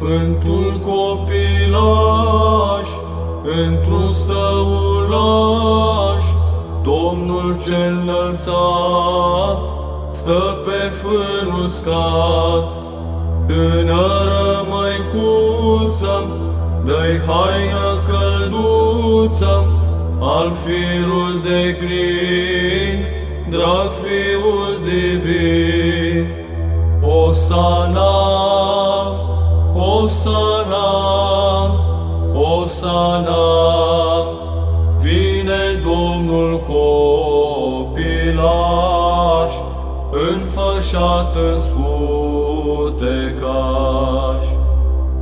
Sfântul copilaș, într-un stăulaș, Domnul cel înălțat, stă pe fân uscat. Tânără măicuță, dă-i haină călduță, al firus de crin, drag fius divin. Osana, Osana, Osana, vine Domnul copilaș, înfășat în scutecaș.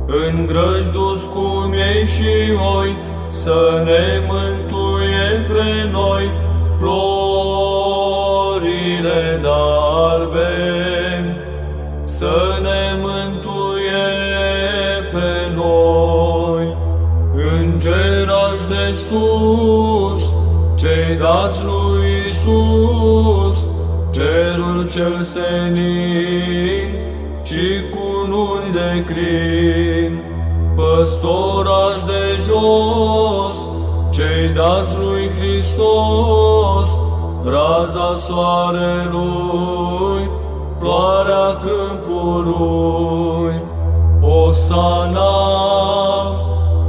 În grăjdus cum ei și oi, să ne mântuie pre noi, florile pe noi. Îngerași de sus, cei dați lui Isus, cerul cel senin și cu luni de crin, păstorași de jos, cei dați lui Hristos, raza soarelui, floarea câmpului. Osana,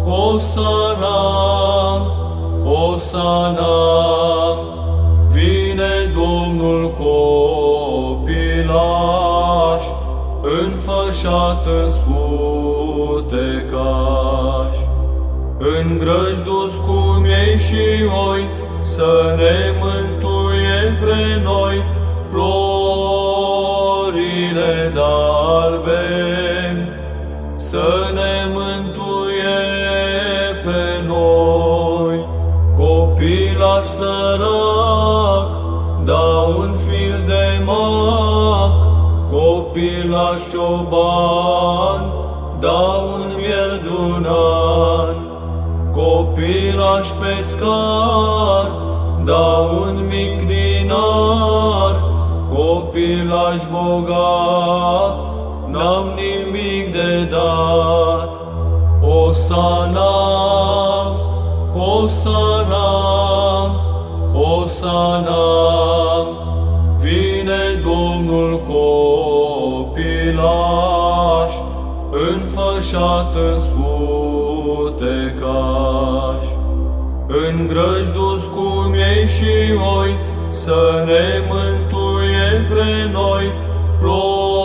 Osana, Osana, vine Domnul copilaș, înfășat în scutecaș. În grăjdus cum ei și oi, să ne mântuie Copila sărac, da un fir de mac, copilaș cioban, da un miel dunan, copilaș pescar, da un mic dinar, copilaș bogat, n-am nimic de dat. Osana, Osana, Osana, vine Domnul copilaș, înfășat în scutecaș. În grăjdus cum ei și oi, să ne mântuie pre noi, florile